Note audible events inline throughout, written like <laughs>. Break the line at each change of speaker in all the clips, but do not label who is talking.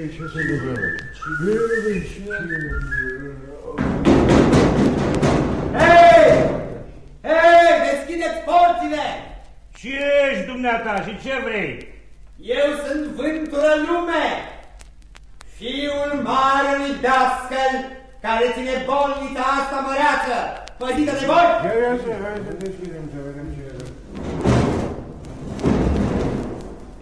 Ce, ce se întâmplă? Ce, ce...
Hei! Hei, deschideți porțile!
Ce ești dumneata și ce vrei?
Eu sunt vântură lume, fiul marelui dascăl care ține bolnița asta măreață, păzită de boli.
Ia, ia să, hai să deschidem să vedem ce e.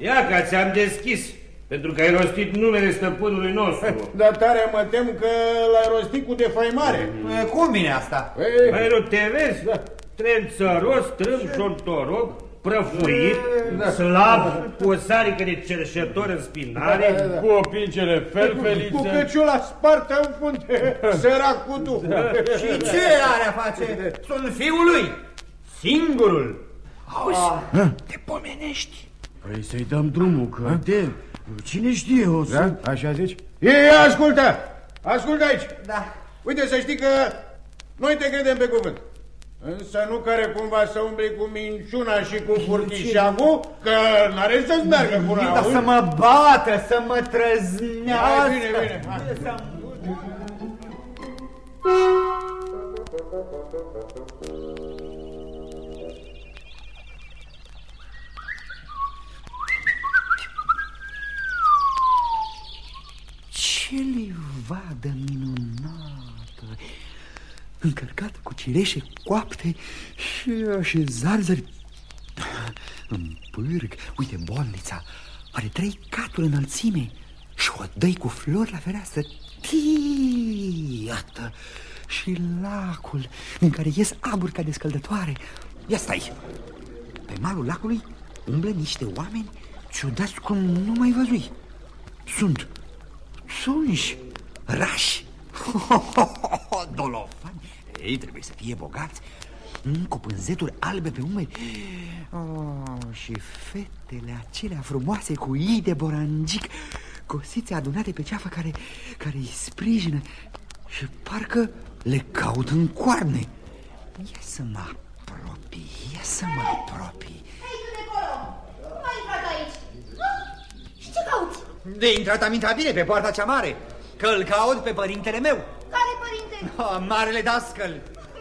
Ia că ți-am deschis, pentru că ai rostit numele stăpânului nostru. <laughs>
Dar tare mă tem că l-ai rostit cu defăimare.
Cum vine asta?
Ei,
Mai nu te vezi?
Da.
Tren țăros, trâm șontorog, prăfuit,
Da.
slab, cu o sarică de cerșător în spinare,
Da, da, da.
cu opințele
cu
felfelițe.
căciula spartă în funte, săracul tu.
Și ce are a face? Sunt fiul lui, singurul.
Te pomenești.
Păi să-i dăm drumul, că de... Cine știe, o să...
Da? Așa zici? Ei, ascultă! Ascultă aici!
Da.
Uite, să știi că noi te credem pe cuvânt. Însă nu care cumva să umbli cu minciuna și cu furtișagul, că n-are să-ți meargă până
Dar
auzi?
să mă bată, să mă trăznească.
Hai, bine, bine, hai.
Ce livadă minunată! Încărcată cu cireșe coapte și așezarzări în pârg. Uite, bolnița are trei caturi înălțime și o dăi cu flori la fereastră. Tii, Iată! Și lacul în care ies aburi ca de scăldătoare. Ia stai! Pe malul lacului umblă niște oameni ciudați cum nu mai văzui. Sunt sunși, rași, <laughs> dolofani. Ei trebuie să fie bogați, mm, cu pânzeturi albe pe umeri. Oh, și fetele acelea frumoase cu ii de borangic, cosițe adunate pe ceafă care, care îi sprijină și parcă le caut în coarne. Ia să mă apropii, ia să mă apropii.
Hei, tu de acolo! Cum ai intrat aici? Ah, Și ce cauți?
De intrat am intrat bine pe poarta cea mare, că îl caut pe părintele meu,
Care părinte?
oh, marele dascăl.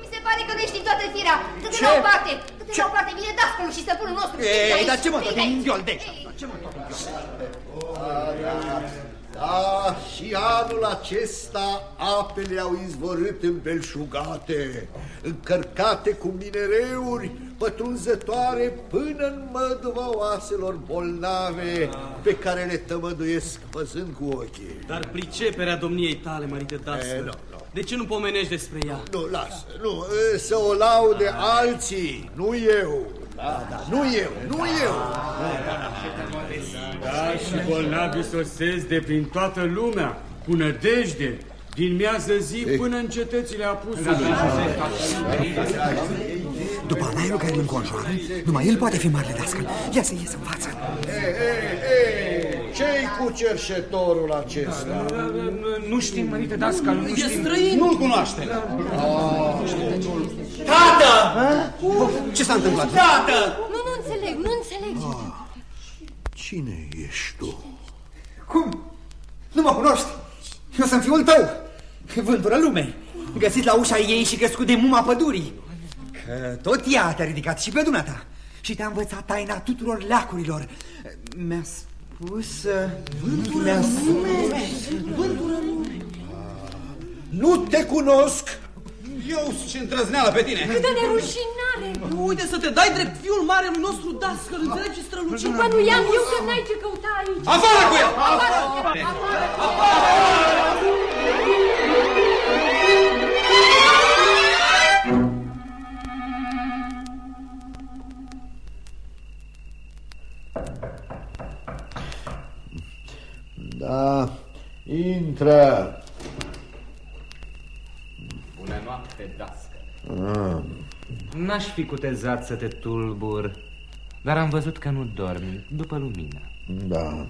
Mi se pare că nu știi toată firea. Câte
Ce?
la o parte, câte
Ce?
la o parte vine dascălul și stăpânul nostru.
Ei, dar ce mă tot
Ei, aici.
îndioldești?
Ei.
Ce mă tot îndioldești?
Da, și anul acesta apele au izvorât îmbelșugate, încărcate cu minereuri pătrunzătoare până în măduva oaselor bolnave pe care le tămăduiesc văzând cu ochii.
Dar priceperea domniei tale, mărite
E,
Dastă,
nu, nu.
De ce nu pomenești despre ea?
Nu, lasă, nu, e, să o laude alții, nu eu. Da, da, nu eu, nu eu.
Da, și bolnavii sosesc de prin toată lumea, cu nădejde, din miază zi până în cetățile apusului.
După anaiul care îl înconjoară, numai el poate fi marele dascăl. Ia să ies în față.
Ei, ei, ei, ce-i cu cerșetorul acesta?
Nu știm, mărite dascal, nu
E
știm.
străin!
Nu-l cunoaște.
Tată!
Ce s-a întâmplat?
Tată!
Nu, nu înțeleg, nu înțeleg.
Cine ești tu?
Cum? Nu mă cunoști? Eu sunt fiul tău, vântură lume, găsit la ușa ei și crescut de muma pădurii. Că tot ea te-a ridicat și pe dumneata și te-a învățat taina tuturor leacurilor. Mi-a spus... uh, Mi-a spus...
Nu te cunosc!
Eu ce îndrăzneală pe tine.
Câtă nerușinare!
Uite să te dai drept fiul marelui nostru Dascăl, înțelegi, strălucit?
Bănuiam eu că n-ai ce căuta aici.
Afară cu el!
Da, intră.
Bună noapte, dască.
Ah,
N-aș fi cutezat să te tulbur, dar am văzut că nu dormi după lumină.
da,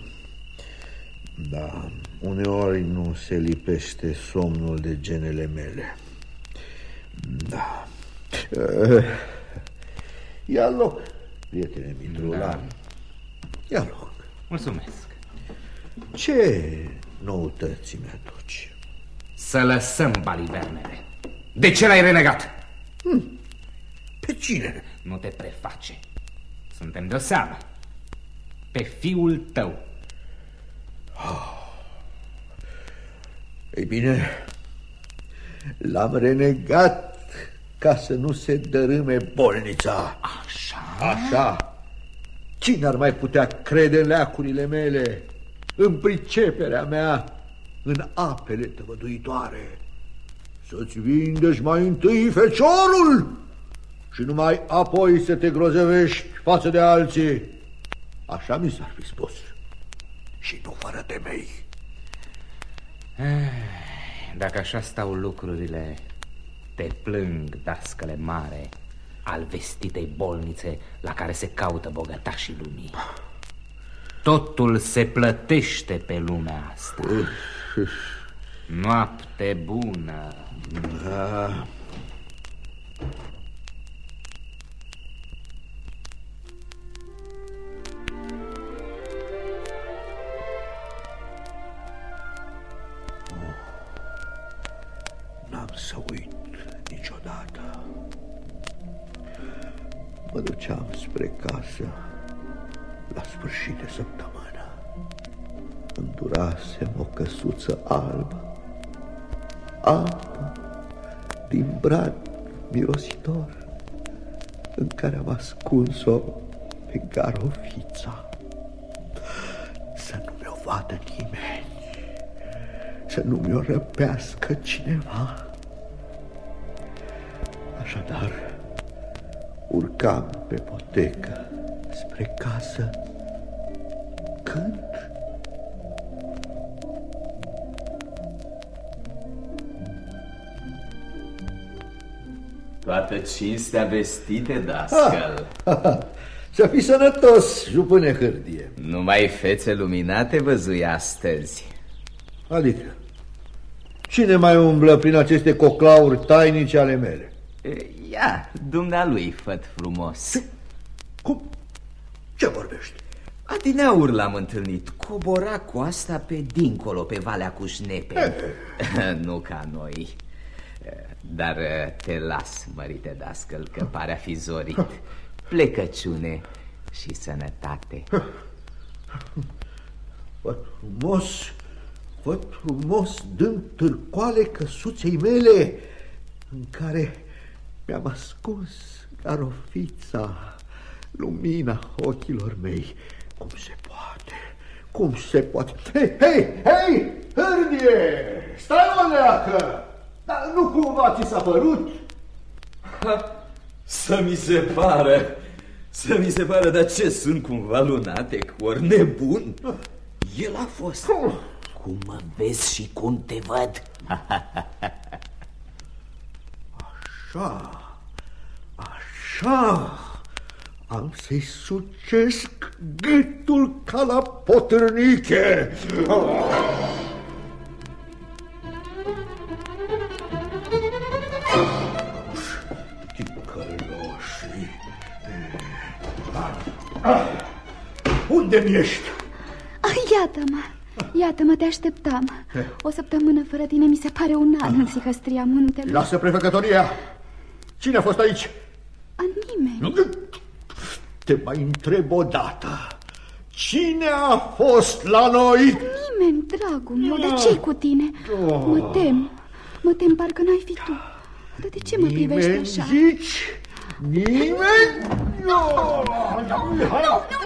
da, uneori nu se lipește somnul de genele mele. Da. Eh, Ia loc, prietene Mitrulan. Ia loc.
Mulțumesc.
Ce noutăți mi-aduci?
Să lăsăm balivernele. De ce l-ai renegat?
Hmm. Pe cine?
Nu te preface. Suntem de-o seamă. Pe fiul tău.
Ei bine, l-am renegat ca să nu se dărâme bolnița.
Așa?
Așa. Cine ar mai putea crede în leacurile mele, în priceperea mea, în apele tăvăduitoare? Să-ți vindești mai întâi feciorul și numai apoi să te grozăvești față de alții. Așa mi s-ar fi spus. Și nu fără temei.
Dacă așa stau lucrurile, te plâng, dascăle mare, al vestitei bolnițe la care se caută bogătașii lumii. Totul se plătește pe lumea asta. Noapte bună.
Da. Ascuns-o pe garofița. Să nu mi-o vadă nimeni, să nu mi-o răpească cineva. Așadar, urcam pe potecă spre casă când
Toată cinstea vestite, dascăl. <laughs>
Să fii sănătos, jupâne hârdie.
Numai fețe luminate văzui astăzi.
Adică, cine mai umblă prin aceste coclauri tainice ale mele?
Ia, dumnealui, făt frumos.
Cum? Ce vorbești?
Adineauri l-am întâlnit. Cobora coasta pe dincolo, pe Valea Cușnepe. <laughs> nu ca noi. Dar te las, mărite dascăl, că pare a fi zorit. Plecăciune și sănătate. <laughs>
Văd frumos, văd frumos, dând târcoale căsuței mele, în care mi-am ascuns garofița, lumina ochilor mei. Cum se poate? Cum se poate? Hei, hei, hei, hârdie! Stai o leacă! Dar nu cumva ți s-a părut?
Ha, să mi se pară, să mi se pară, dar ce sunt cumva lunatec, ori nebun? El a fost. Cum mă vezi și cum te văd?
Așa, așa, am să-i sucesc gâtul ca la potârniche. Ticăloșii. Unde mi ești?
Ah, Iată-mă, iată-mă, te așteptam O săptămână fără tine mi se pare un an în sihăstria muntelui
Lasă prefecătoria! Cine a fost aici?
A nimeni
Te mai întreb o dată. Cine a fost la noi?
Nimeni, dragul meu, dar ce cu tine? Mă tem, mă tem, parcă n-ai fi tu Dar de ce mă privești
Nimeni
așa?
zici? Nimeni?
Nu, nu,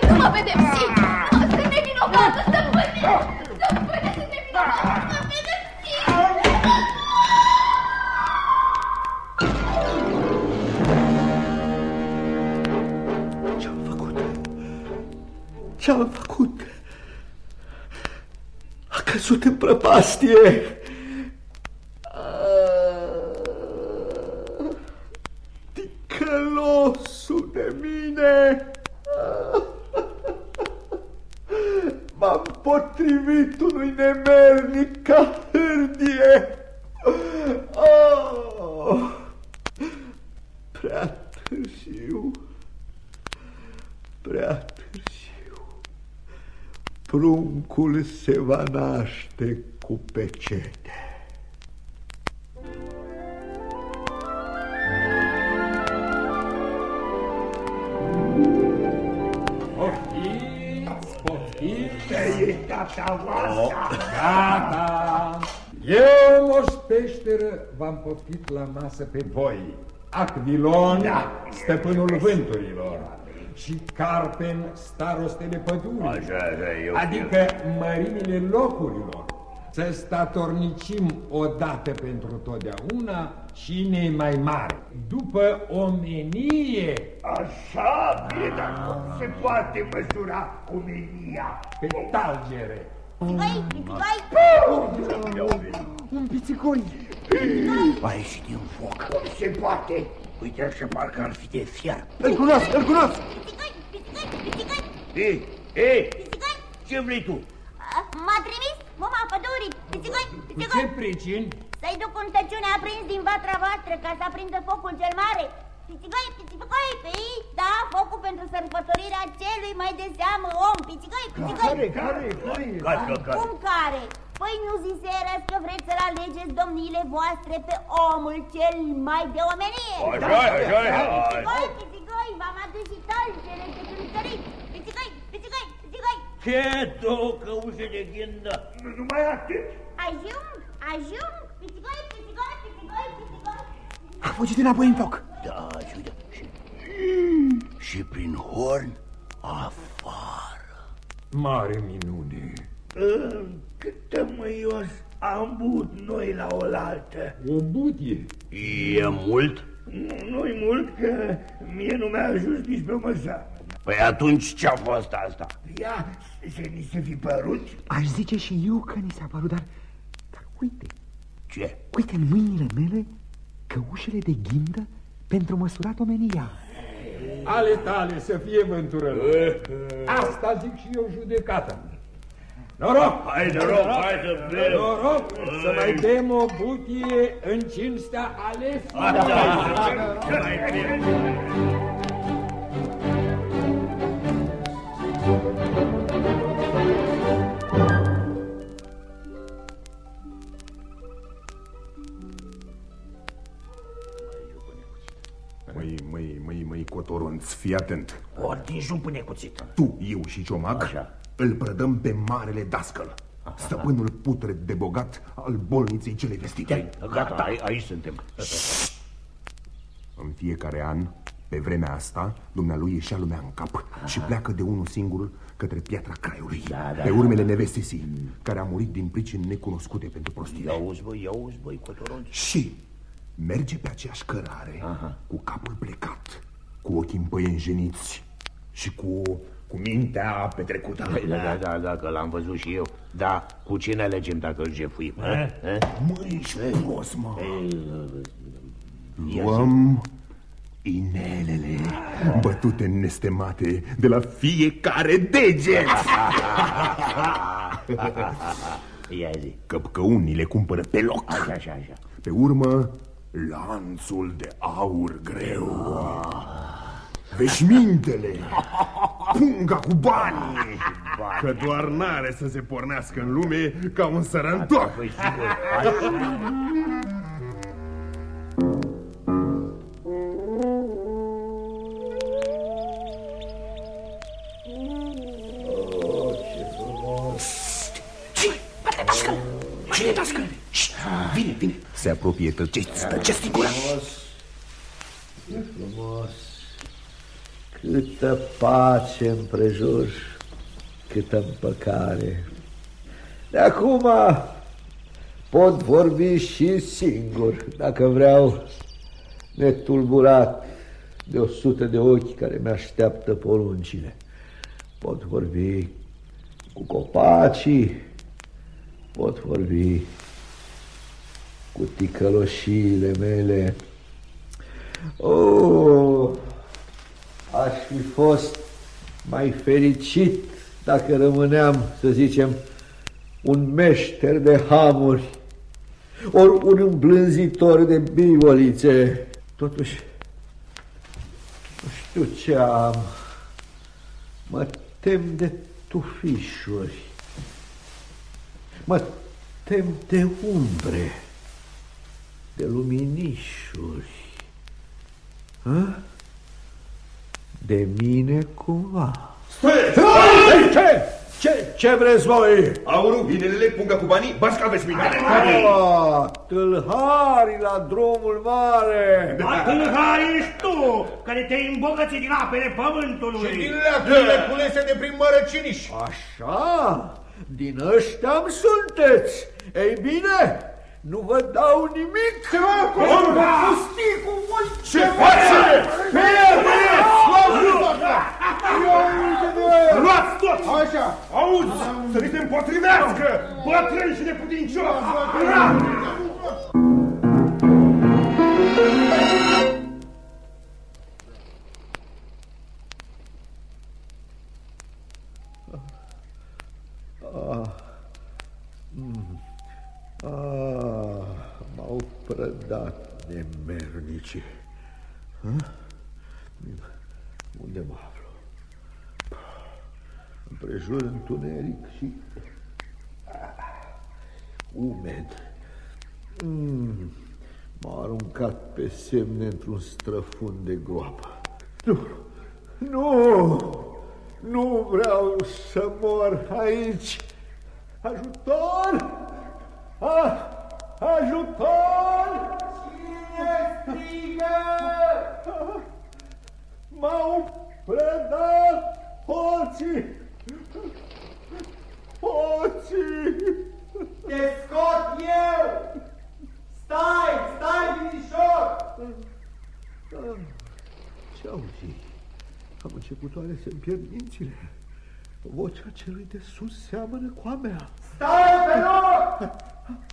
nu mă pedepsi Sunt nevinovată, stăpâne Stăpâne, sunt nevinovată Mă pedepsi
Ce-am făcut? Ce-am făcut? A căzut în prăpastie. Ticălosul de mine. M-am potrivit unui nemernic ca hârdie. Oh, prea târziu. Prea târziu. pruncul se va naște cu pecete.
Poftiți, poftiți!
E tata voastră!
Gata! Eu, moș peșteră, v-am poftit la masă pe voi. Acvilon, da. stăpânul vânturilor și Carpen, starostele pădurii.
Așa, așa, eu
Adică mărimile locurilor. Să statornicim odată pentru totdeauna cine e mai mare. După omenie.
Așa, bine, dar cum se poate măsura cu menia?
Pe talgere.
Pitigai, pitigai!
Un pițicoi!
Va ieși din foc. Cum se poate? Uite așa, parcă ar fi de fiar.
Îl cunosc, îl cunosc!
Pitigai, pitigai, pitigai!
Ei, ei, ce vrei tu?
M-a trimis mama pădurii, pitigai,
Cu ce
pitigai!
pricini?
Să-i duc un tăciune aprins din vatra voastră ca să aprindă focul cel mare. Pitigai, pitigai, pei, da, focul pentru sărbătorirea celui mai de seamă om. Pitigai, pitigai!
Care, care, care?
Cum care? Păi nu ziserăți că vreți să-l alegeți domniile voastre pe omul cel mai de omenie?
Așa, așa, așa.
Pitigai, pitigai, v-am adus și talcele de cântărit. Pitigai, pitigai, pitigai!
Ce două căuze de ghindă? Nu numai atât.
Ajung, ajung, pitigai, pitigai, pitigai, pitigai!
A fugit înapoi în foc.
Da, și uite, și, și prin horn afară.
Mare minune.
Cât de măios am băut noi la oaltă.
O butie.
E mult? Nu, nu-i mult, că mie nu mi-a ajuns nici pe măsa. Păi atunci ce-a fost asta? Ia, să ni se fi părut?
Aș zice și eu că ni s-a părut, dar... Dar uite,
Ce?
uite în mâinile mele căușele de ghindă pentru măsurat omenia.
Ale tale să fie vânturător. Asta zic și eu judecată. Noroc!
Hai, noroc, hai să bem.
Noroc să mai bem o butie în cinstea ale
Măi, măi, măi, măi, cotoronț, fii atent.
Ordin și un punecuțit.
Tu, eu și Ciomag
Așa.
Îl prădăm pe marele dascăl, stăpânul putred de bogat al bolniței cele vestite.
Gata, ai, aici suntem.
În fiecare an, pe vremea asta, dumnealui ieșea lumea în cap și pleacă de unul singur către piatra craiului,
Da, da,
pe
da.
urmele nevestei sii, care a murit din pricini necunoscute pentru prostire.
Ia uzi, băi, ia uzi, băi, cotoronț.
Și merge pe aceeași cărare, cu capul plecat, cu ochii împăienjeniți și cu, cu mintea petrecută.
Da, da, da, da, că l-am văzut și eu. Da, cu cine alegem dacă îl jefuim? eh? Eh?
Măi, frumos, mă! Luăm inelele bătute nestemate de la fiecare deget. <laughs>
Ia zi.
Că, că unii le cumpără pe loc.
Așa, așa, așa.
Pe urmă, lanțul de aur greu. Veșmintele, punga cu bani, că doar n-are să se pornească în lume ca un sărăntoc.
Păi sigur. Hai.
Cine dascăl? Vine, vine.
Se apropie tăceți, tăceți din gură.
Ce frumos! Câtă pace împrejur, câtă împăcare. De acum pot vorbi și singur, dacă vreau, netulburat de o sută de ochi care mi-așteaptă poruncile. Pot vorbi cu copacii, pot vorbi cu ticăloșiile mele. Oh, aș fi fost mai fericit dacă rămâneam, să zicem, un meșter de hamuri, ori un îmblânzitor de bivolițe. Totuși, nu știu ce am. Mă tem de tufișuri. Mă tem de umbre, de luminișuri. Ha? De mine cumva.
Stai! Ce?
Ce, ce vreți voi?
Aurul, inelele, punga cu banii, bați că aveți minte.
Ah, tâlhari la drumul mare.
Dar tâlhari ești tu, care te-ai îmbogățit din apele pământului.
Și din leacurile culese de prin mărăciniș.
Așa, din ăștia sunteți. Ei bine, nu vă dau nimic. Ce
Pusticul, voi ce face? Bine, bine,
Luați tot!
Așa.
Auzi, să vi se împotrivească! Bătrân și neputincios!
Ah, mm, ah, m-au prădat nemernicii. Ha? Unde mă aflu? Împrejur întuneric și umed. Mm, m-au aruncat pe semne într-un străfund de groapă. Nu, nu, nu vreau să mor aici. Ajutor! A, ajutor! M-au predat hoții! Hoții!
Te scot eu! Stai, stai, binișor!
Ce auzi? Am început oare să-mi pierd mințile. Vocea celui de sus seamănă cu a mea.
Stai pe loc!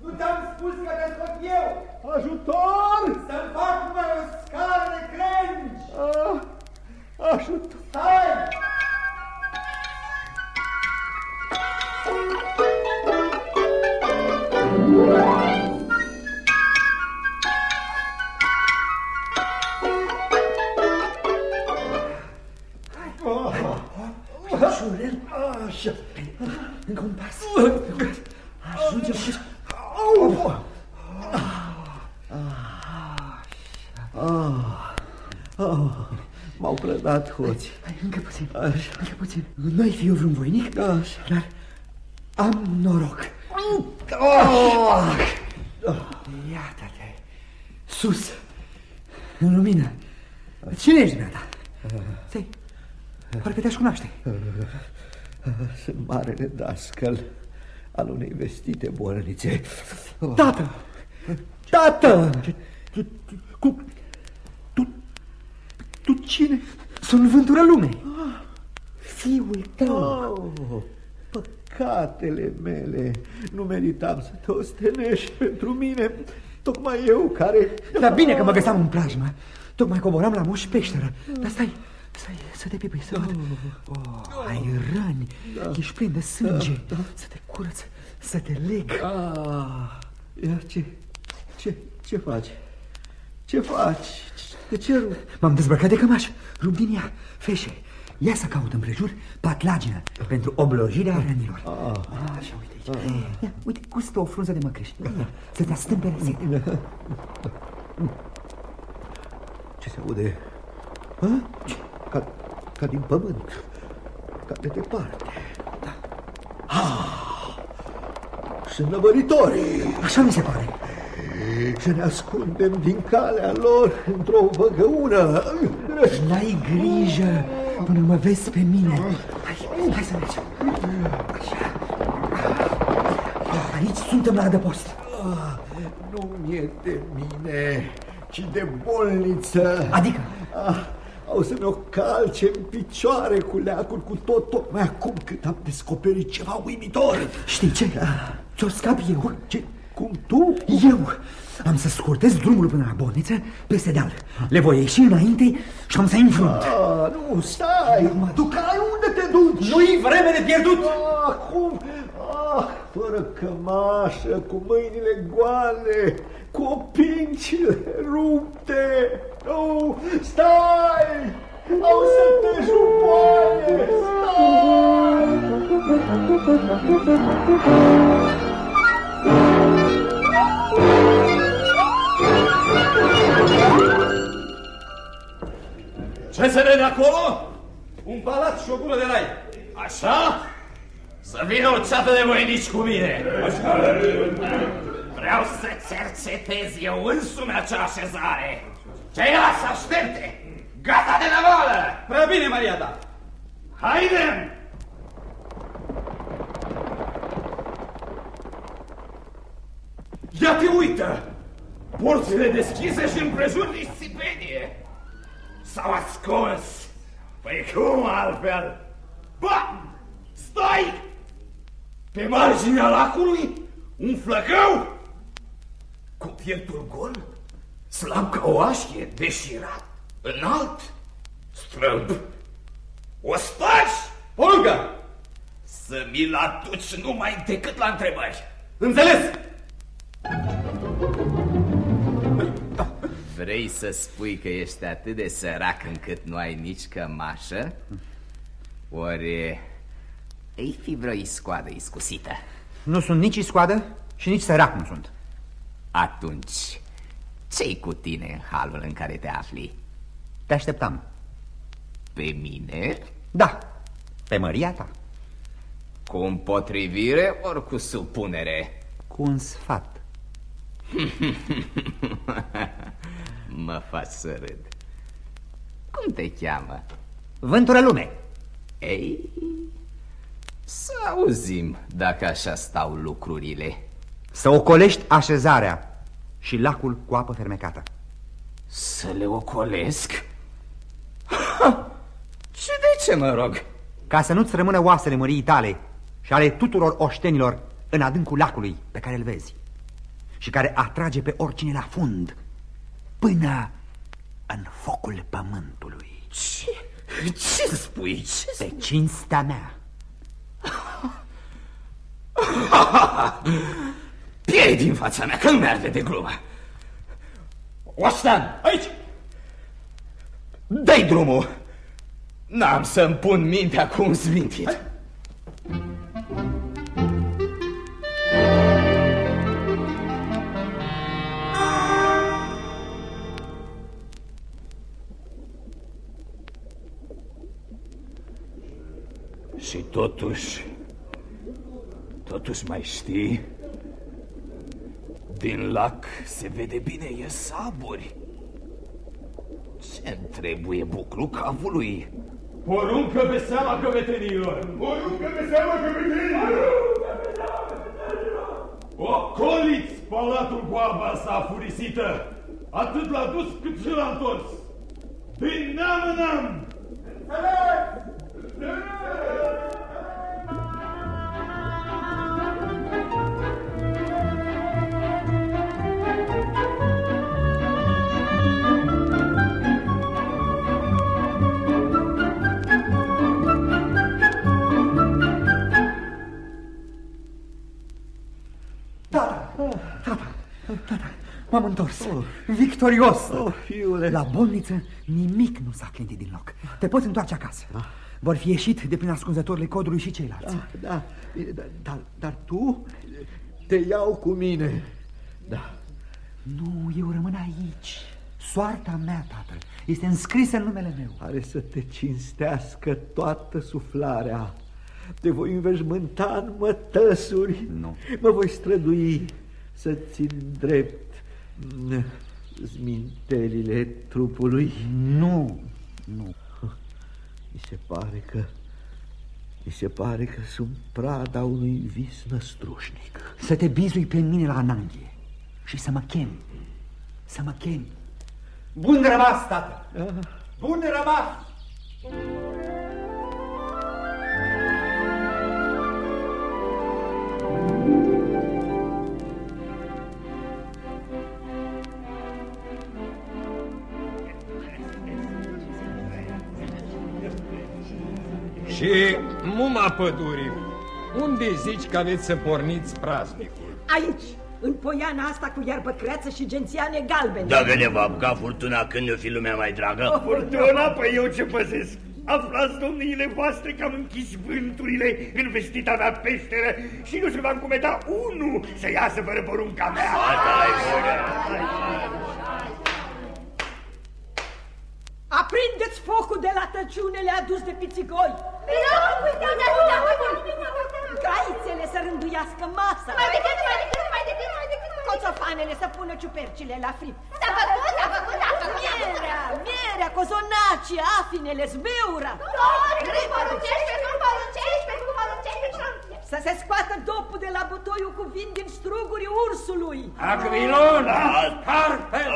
Nu te-am spus că te scot eu!
Ajutor!
Să-mi fac numai
M-au prădat hoții.
Hai, încă puțin, încă puțin. Nu-i fiu vreun voinic, dar am noroc. Oh! Iată-te, sus, în lumină. Cine ești, dumneata? Stai, parcă te-aș cunoaște.
Sunt marele dascăl al unei vestite bolnițe.
Tată! Tată!
Cu... Tu... Tu cine?
Sunt vântura lumei. Fiul tău.
Oh, păcatele mele. Nu meritam să te ostenești pentru mine. Tocmai eu care...
Dar bine că mă găseam în plajmă. Tocmai coboram la moș peșteră. Dar stai, stai, să te pipui, să văd. Oh, ai răni, ești plin de sânge. Să te curăț, să te leg.
Ah, ia ce, ce, ce faci? Ce faci? De ce rup?
M-am dezbrăcat de cămaș, rup din ea, feșe. Ia să caut împrejur patlagină pentru oblojirea rănilor.
Ah.
Așa, uite aici. Ia, uite, gustă o frunză de măcriș. Să te astâmpere zi.
Ce se aude? Ha? Ca, ca din pământ. Ca de departe. Da. Ah, sunt năvăritorii.
Așa mi se pare.
Să ne ascundem din calea lor într-o văgăună.
N-ai grijă până mă vezi pe mine. Hai, hai să mergem. Așa. Aici suntem la adăpost.
Ah, nu e de mine, ci de bolniță.
Adică?
Ah, au să mi-o calce în picioare cu leacul cu tot, tocmai acum cât am descoperit ceva uimitor.
Știi ce? Ți-o scap eu.
Ce? Cum tu?
Eu am să scurtez drumul până la bolniță, peste deal. Le voi ieși înainte și am să-i înfrunt.
Ah, nu, stai!
Mă
duc! Ai unde te duci?
Nu-i vreme de pierdut!
Ah, cum? Ah, fără cămașă, cu mâinile goale, cu pincile rupte. Nu, stai! Au să te jupoane! Stai!
Ce se vede acolo? Un palat și o gură de rai. Așa? Să vină o ceată de voinici cu mine. Așa. Vreau să cercetez eu însumi acea așezare. Ceilalți aștepte. Gata de navală!
Prea bine, Maria ta.
Haidem! Ia te uită! Porțile deschise și împrejur discipenie. S-au ascuns. Păi cum altfel? Ba! Stai! Pe marginea lacului, un flăcău cu pieptul gol, slab ca o așchie, deșirat, înalt, strâmb. Ostași!
Olga!
Să mi-l aduci numai decât la întrebări. Înțeles?
Vrei să spui că ești atât de sărac încât nu ai nici cămașă? Ori ei fi vreo iscoadă iscusită?
Nu sunt nici iscoadă și nici sărac nu sunt.
Atunci, ce-i cu tine în halul în care te afli?
Te așteptam.
Pe mine?
Da, pe Maria ta.
Cu împotrivire ori cu supunere?
Cu un sfat. <laughs>
mă faci să râd. Cum te cheamă?
Vântură lume.
Ei, să auzim dacă așa stau lucrurile.
Să ocolești așezarea și lacul cu apă fermecată.
Să le ocolesc? Ha! Și de ce, mă rog?
Ca să nu-ți rămână oasele măriei tale și ale tuturor oștenilor în adâncul lacului pe care îl vezi și care atrage pe oricine la fund până în focul pământului.
Ce? Ce spui? Ce
Pe cinstea mea.
Piei din fața mea, că nu merge de glumă. Oștan, aici! Dai drumul! N-am să-mi pun mintea cu un smintit. Și totuși, totuși mai știi, din lac se vede bine, e saburi. Ce-mi trebuie buclu cavului?
Poruncă pe seama căvetenilor! Poruncă pe seama căvetenilor! Ocoliți palatul cu apa asta furisită, atât l-a dus cât și l-a întors. Din neam în neam!
M-am întors. Oh. Victorios.
Oh, fiule.
La bolniță nimic nu s-a clintit din loc. Te poți întoarce acasă.
Ah.
Vor fi ieșit de prin ascunzătorile codului și ceilalți.
Da, da, bine, dar, dar, dar tu te iau cu mine. Da.
Nu, eu rămân aici. Soarta mea, tată, este înscrisă în numele meu.
Are să te cinstească toată suflarea. Te voi înveșmânta în mătăsuri.
Nu.
Mă voi strădui să țin drept zmintelile trupului.
Nu, nu.
Mi se pare că... Mi se pare că sunt prada unui vis năstrușnic.
Să te bizui pe mine la ananghie și să mă chem. Să mă chem. Bun rămas, tată! Bun rămas!
Și muma pădurii, unde zici că aveți să porniți praznicul?
Aici, în poiana asta cu iarbă creață și gențiane galbene.
Dacă ne va apuca furtuna când ne fi lumea mai dragă?
Furtuna? Păi eu ce păzesc? Aflați, domniile voastre, că am închis vânturile în vestita mea peșteră și nu se va încumeta unul să iasă fără porunca mea.
Aprindeți focul de la tăciunele adus de pițigoi! Gaițele să rânduiască masa!
Mai decât, mai decât, mai decât, mai decât,
Coțofanele să pună ciupercile la fript!
S-a făcut, s-a făcut, s-a făcut!
Mierea, mierea, cozonacii, afinele, zbeura!
Nu poruncește, nu poruncește, nu poruncește,
Să se scoată dopul de la butoiul cu vin din strugurii ursului!
Aquilon!
Carpel!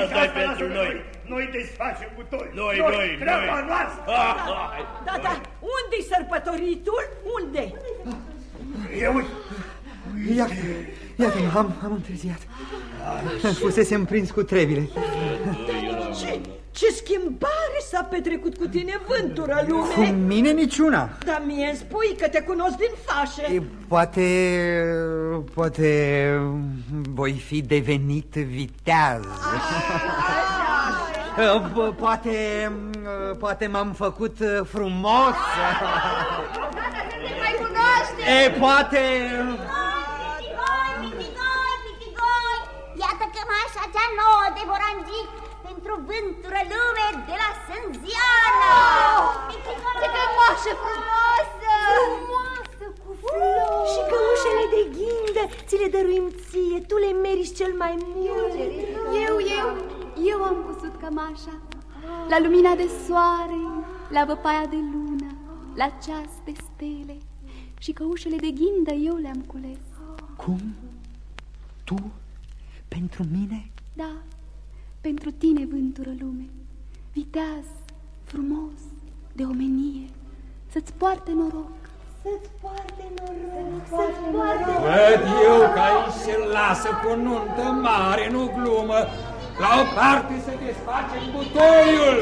Asta e pentru noi.
Noi desfacem cu toi.
Noi, noi,
treaba
noi.
noastră.
Da, da, unde-i sărbătoritul? Unde?
Eu uite.
Iată, iată am, am întârziat. Fusesem prins cu trebile.
Ce, ce schimbare s-a petrecut cu tine, vântură lume?
Cu mine niciuna.
Dar mie îmi spui că te cunosc din fașe.
E, Poate, poate voi fi devenit viteaz. Po- Poate, poate m-am făcut frumos.
mai cunoaște!
E, poate...
Pitigoi, pitigoi, pitigoi! Iată cămașa cea nouă de vorangic pentru vântură lume de la Sânziana! Ce cămașă frumoasă!
Frumoasă, cu flori Și căușele de ghindă Ți le dăruim ție, tu le meriți cel mai mult
Eu, eu, eu am cusut cămașa La lumina de soare, la văpaia de lună La ceas de stele Și căușele de ghindă eu le-am cules
Cum? Tu? Pentru mine?
Da, pentru tine vântură lume Viteaz, frumos, de omenie. Să-ți poarte noroc.
Să-ți poarte noroc. Să-ți poarte
Văd eu că aici se lasă cu nuntă mare, nu glumă. La o parte să desfacem butoiul.